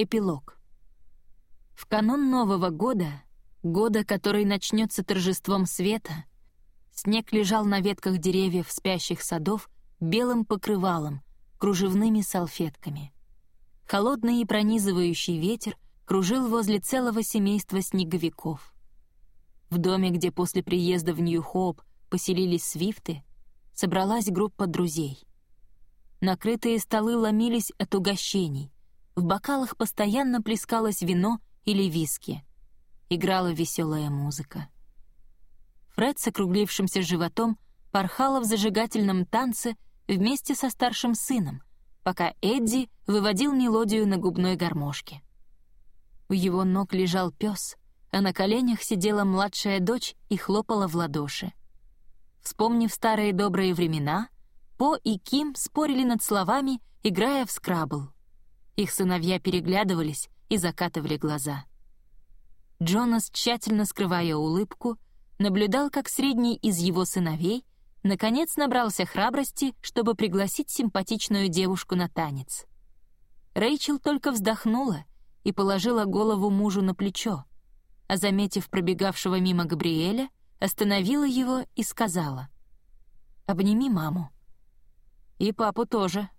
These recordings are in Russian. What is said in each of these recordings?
Эпилог. В канун Нового года, года, который начнется торжеством света, снег лежал на ветках деревьев спящих садов белым покрывалом, кружевными салфетками. Холодный и пронизывающий ветер кружил возле целого семейства снеговиков. В доме, где после приезда в Нью-Хоуп поселились свифты, собралась группа друзей. Накрытые столы ломились от угощений. В бокалах постоянно плескалось вино или виски. Играла веселая музыка. Фред с округлившимся животом порхала в зажигательном танце вместе со старшим сыном, пока Эдди выводил мелодию на губной гармошке. У его ног лежал пес, а на коленях сидела младшая дочь и хлопала в ладоши. Вспомнив старые добрые времена, По и Ким спорили над словами, играя в скрабл. Их сыновья переглядывались и закатывали глаза. Джонас, тщательно скрывая улыбку, наблюдал, как средний из его сыновей наконец набрался храбрости, чтобы пригласить симпатичную девушку на танец. Рэйчел только вздохнула и положила голову мужу на плечо, а, заметив пробегавшего мимо Габриэля, остановила его и сказала. «Обними маму». «И папу тоже».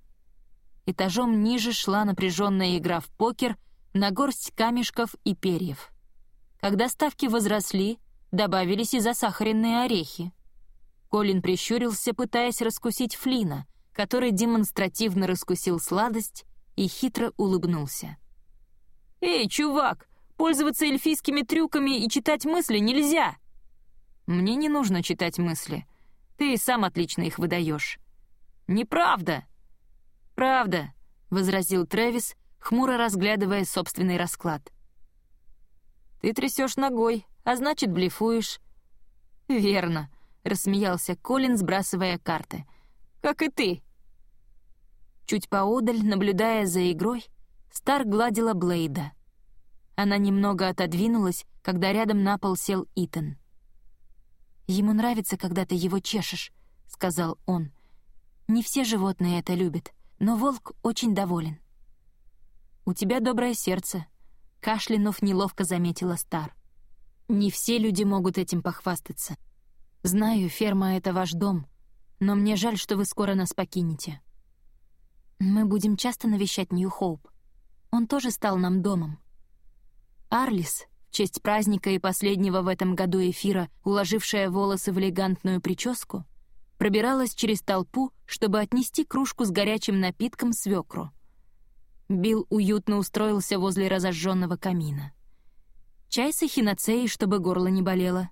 Этажом ниже шла напряженная игра в покер на горсть камешков и перьев. Когда ставки возросли, добавились и засахаренные орехи. Колин прищурился, пытаясь раскусить Флина, который демонстративно раскусил сладость и хитро улыбнулся. «Эй, чувак, пользоваться эльфийскими трюками и читать мысли нельзя!» Мне не нужно читать мысли. Ты и сам отлично их выдаешь. Неправда. Правда, возразил Трэвис, хмуро разглядывая собственный расклад. Ты трясешь ногой, а значит, блефуешь. Верно, рассмеялся Колин, сбрасывая карты. Как и ты. Чуть поодаль, наблюдая за игрой, Стар гладила Блейда. Она немного отодвинулась, когда рядом на пол сел Итан. «Ему нравится, когда ты его чешешь», — сказал он. «Не все животные это любят, но волк очень доволен». «У тебя доброе сердце», — кашлянув неловко заметила Стар. «Не все люди могут этим похвастаться. Знаю, ферма — это ваш дом, но мне жаль, что вы скоро нас покинете». «Мы будем часто навещать Нью-Хоуп. Он тоже стал нам домом». Арлис, в честь праздника и последнего в этом году эфира, уложившая волосы в элегантную прическу, пробиралась через толпу, чтобы отнести кружку с горячим напитком свекру. Билл уютно устроился возле разожженного камина. «Чай с эхиноцеей, чтобы горло не болело».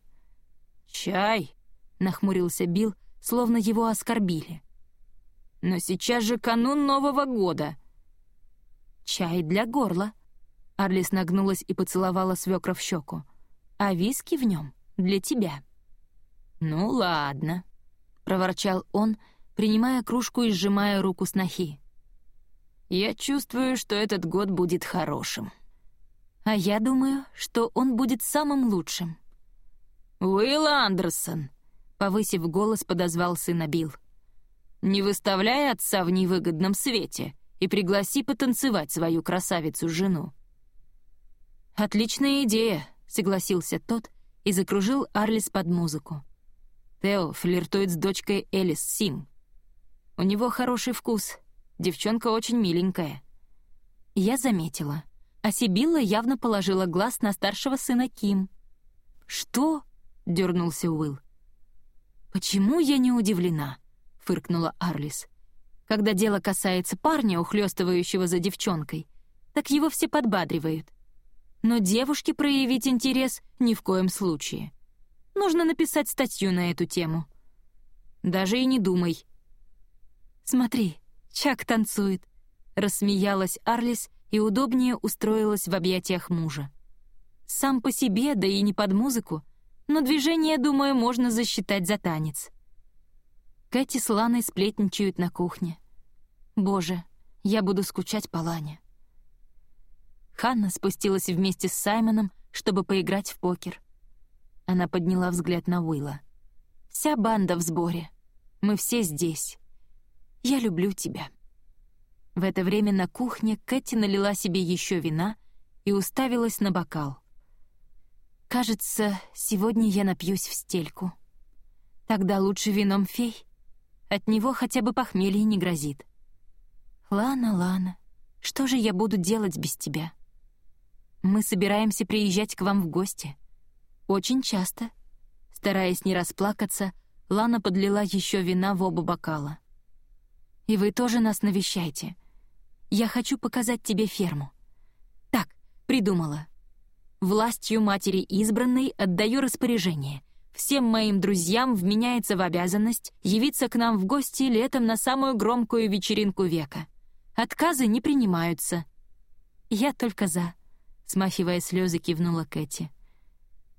«Чай?» — нахмурился Билл, словно его оскорбили. «Но сейчас же канун Нового года». «Чай для горла», Арлис нагнулась и поцеловала свекра в щеку. «А виски в нем для тебя». «Ну ладно», — проворчал он, принимая кружку и сжимая руку снохи. «Я чувствую, что этот год будет хорошим». «А я думаю, что он будет самым лучшим». «Уилл Андерсон», — повысив голос, подозвал сына Билл. «Не выставляй отца в невыгодном свете и пригласи потанцевать свою красавицу-жену. «Отличная идея», — согласился тот и закружил Арлис под музыку. Тео флиртует с дочкой Элис Сим. У него хороший вкус, девчонка очень миленькая. Я заметила, а Сибилла явно положила глаз на старшего сына Ким. «Что?» — дернулся Уилл. «Почему я не удивлена?» — фыркнула Арлис. «Когда дело касается парня, ухлёстывающего за девчонкой, так его все подбадривают но девушке проявить интерес ни в коем случае. Нужно написать статью на эту тему. Даже и не думай. «Смотри, Чак танцует», — рассмеялась Арлис и удобнее устроилась в объятиях мужа. Сам по себе, да и не под музыку, но движение, думаю, можно засчитать за танец. Кэти с Ланой сплетничают на кухне. Боже, я буду скучать по Лане. Ханна спустилась вместе с Саймоном, чтобы поиграть в покер. Она подняла взгляд на Уилла. «Вся банда в сборе. Мы все здесь. Я люблю тебя». В это время на кухне Кэти налила себе еще вина и уставилась на бокал. «Кажется, сегодня я напьюсь в стельку. Тогда лучше вином фей. От него хотя бы похмелье не грозит. Лана, Лана, что же я буду делать без тебя? Мы собираемся приезжать к вам в гости. Очень часто». Стараясь не расплакаться, Лана подлила еще вина в оба бокала. «И вы тоже нас навещайте. Я хочу показать тебе ферму. Так, придумала. Властью матери избранной отдаю распоряжение. Всем моим друзьям вменяется в обязанность явиться к нам в гости летом на самую громкую вечеринку века. Отказы не принимаются. Я только за, смахивая слезы, кивнула Кэти.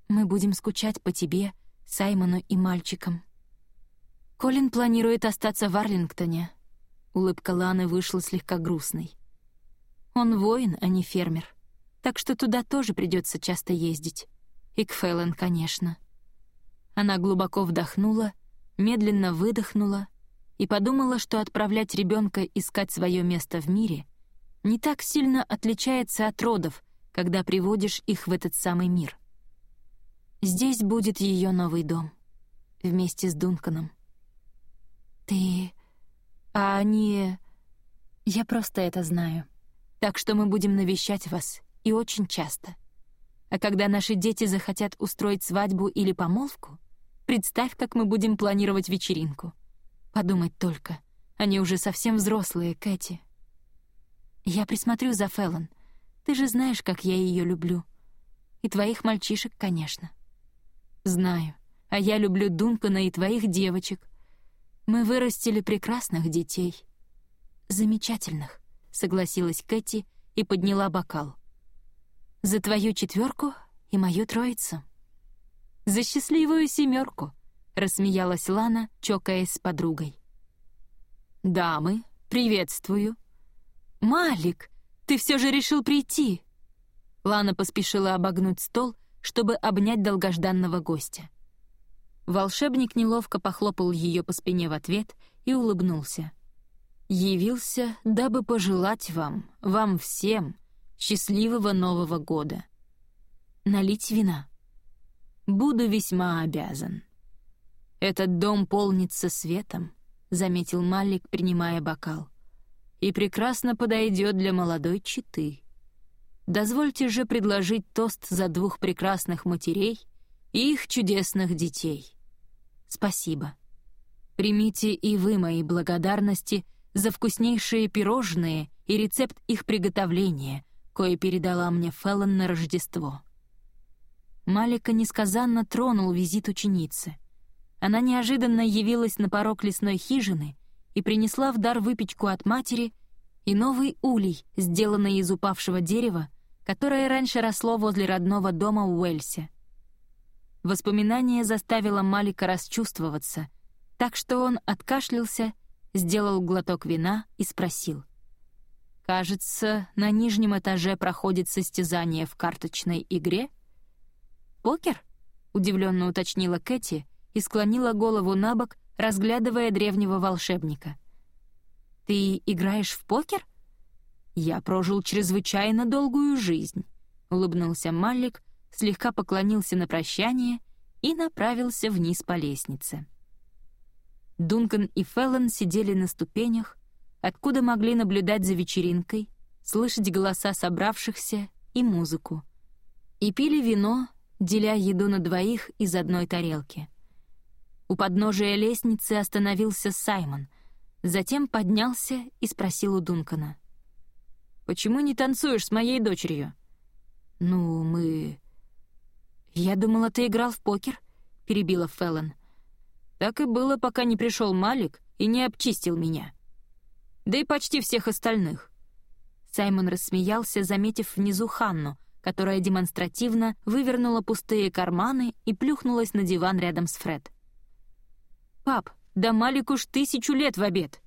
Мы будем скучать по тебе, Саймону и мальчикам. Колин планирует остаться в Арлингтоне. Улыбка Ланы вышла слегка грустной. Он воин, а не фермер. Так что туда тоже придется часто ездить. И к Фэллон, конечно. Она глубоко вдохнула, медленно выдохнула и подумала, что отправлять ребенка искать свое место в мире не так сильно отличается от родов, когда приводишь их в этот самый мир. Здесь будет ее новый дом. Вместе с Дунканом. «Ты... а они...» «Я просто это знаю. Так что мы будем навещать вас, и очень часто. А когда наши дети захотят устроить свадьбу или помолвку, представь, как мы будем планировать вечеринку. Подумать только, они уже совсем взрослые, Кэти. Я присмотрю за Феллон. Ты же знаешь, как я ее люблю. И твоих мальчишек, конечно. Знаю. А я люблю Дункана и твоих девочек. Мы вырастили прекрасных детей. Замечательных, согласилась Кэти и подняла бокал. За твою четверку и мою троицу. За счастливую семерку, рассмеялась Лана, чокаясь с подругой. «Дамы, приветствую!» «Малик, ты все же решил прийти!» Лана поспешила обогнуть стол, чтобы обнять долгожданного гостя. Волшебник неловко похлопал ее по спине в ответ и улыбнулся. «Явился, дабы пожелать вам, вам всем, счастливого Нового года. Налить вина. Буду весьма обязан. Этот дом полнится светом», — заметил Малик, принимая бокал. «И прекрасно подойдет для молодой четы. Дозвольте же предложить тост за двух прекрасных матерей и их чудесных детей». Спасибо. Примите и вы мои благодарности за вкуснейшие пирожные и рецепт их приготовления, кое передала мне Феллон на Рождество. Малика несказанно тронул визит ученицы. Она неожиданно явилась на порог лесной хижины и принесла в дар выпечку от матери и новый улей, сделанный из упавшего дерева, которое раньше росло возле родного дома в Уэльсе. Воспоминание заставило Малика расчувствоваться, так что он откашлялся, сделал глоток вина и спросил. «Кажется, на нижнем этаже проходит состязание в карточной игре?» «Покер?» — удивленно уточнила Кэти и склонила голову на бок, разглядывая древнего волшебника. «Ты играешь в покер?» «Я прожил чрезвычайно долгую жизнь», — улыбнулся Малик, слегка поклонился на прощание и направился вниз по лестнице. Дункан и Феллон сидели на ступенях, откуда могли наблюдать за вечеринкой, слышать голоса собравшихся и музыку. И пили вино, деля еду на двоих из одной тарелки. У подножия лестницы остановился Саймон, затем поднялся и спросил у Дункана. «Почему не танцуешь с моей дочерью?» «Ну, мы...» «Я думала, ты играл в покер», — перебила Феллон. «Так и было, пока не пришел Малик и не обчистил меня. Да и почти всех остальных». Саймон рассмеялся, заметив внизу Ханну, которая демонстративно вывернула пустые карманы и плюхнулась на диван рядом с Фред. «Пап, да Малик уж тысячу лет в обед!»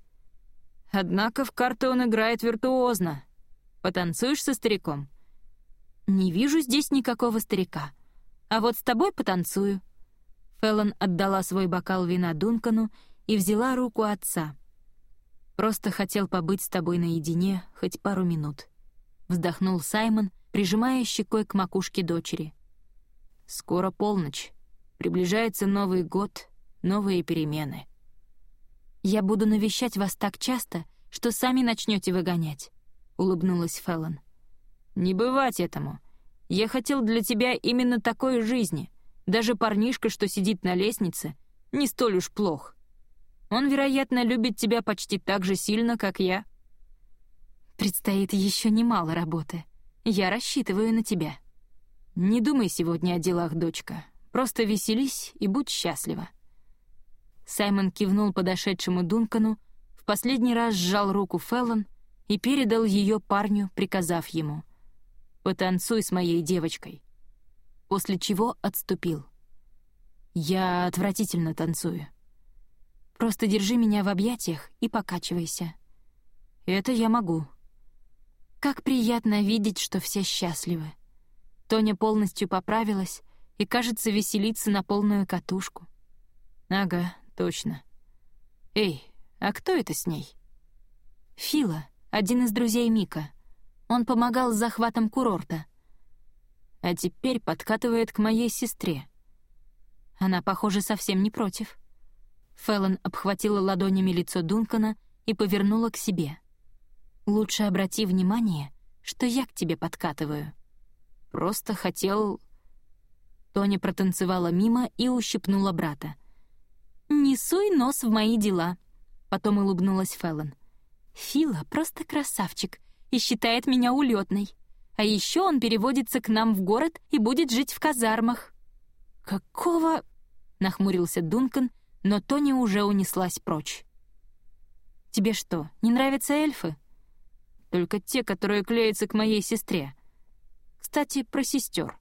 «Однако в карты он играет виртуозно. Потанцуешь со стариком?» «Не вижу здесь никакого старика», а вот с тобой потанцую». Феллон отдала свой бокал вина Дункану и взяла руку отца. Просто хотел побыть с тобой наедине хоть пару минут. Вздохнул Саймон, прижимая щекой к макушке дочери. Скоро полночь. Приближается Новый год, новые перемены. «Я буду навещать вас так часто, что сами начнете выгонять», — улыбнулась Феллон. «Не бывать этому. Я хотел для тебя именно такой жизни. Даже парнишка, что сидит на лестнице, не столь уж плох. Он, вероятно, любит тебя почти так же сильно, как я». «Предстоит еще немало работы. Я рассчитываю на тебя». «Не думай сегодня о делах, дочка. Просто веселись и будь счастлива». Саймон кивнул подошедшему Дункану, в последний раз сжал руку Феллон и передал ее парню, приказав ему «Потанцуй с моей девочкой», после чего отступил. «Я отвратительно танцую. Просто держи меня в объятиях и покачивайся. Это я могу». Как приятно видеть, что все счастливы. Тоня полностью поправилась и, кажется, веселится на полную катушку. Ага, точно. Эй, а кто это с ней? Фила, один из друзей Мика. Он помогал с захватом курорта. А теперь подкатывает к моей сестре. Она, похоже, совсем не против. Феллон обхватила ладонями лицо Дункана и повернула к себе. «Лучше обрати внимание, что я к тебе подкатываю. Просто хотел...» Тоня протанцевала мимо и ущипнула брата. «Не суй нос в мои дела», — потом улыбнулась Феллон. «Фила просто красавчик и считает меня улетной. А еще он переводится к нам в город и будет жить в казармах». «Какого...» — нахмурился Дункан, но Тоня уже унеслась прочь. «Тебе что, не нравятся эльфы?» «Только те, которые клеятся к моей сестре. Кстати, про сестер.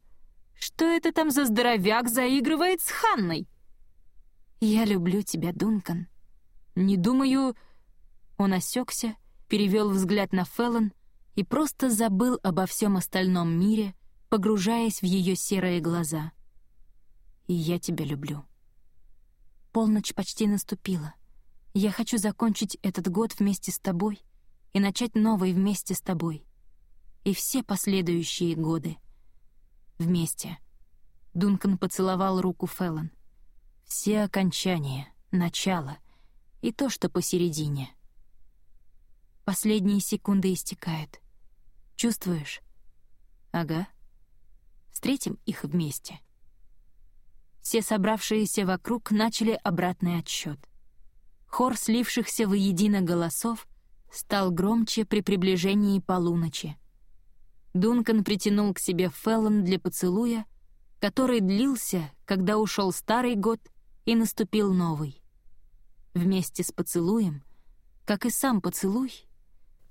Что это там за здоровяк заигрывает с Ханной?» «Я люблю тебя, Дункан». «Не думаю...» Он осекся, перевел взгляд на Феллон и просто забыл обо всем остальном мире, погружаясь в ее серые глаза. «И я тебя люблю». Полночь почти наступила. Я хочу закончить этот год вместе с тобой и начать новый вместе с тобой. И все последующие годы. Вместе. Дункан поцеловал руку Феллон. Все окончания, начало и то, что посередине. Последние секунды истекают. Чувствуешь? Ага. Встретим их вместе. Все собравшиеся вокруг начали обратный отсчет. Хор слившихся воедино голосов стал громче при приближении полуночи. Дункан притянул к себе Феллон для поцелуя, который длился, когда ушел старый год и наступил новый. Вместе с поцелуем, как и сам поцелуй,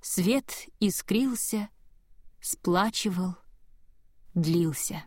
свет искрился, сплачивал, длился.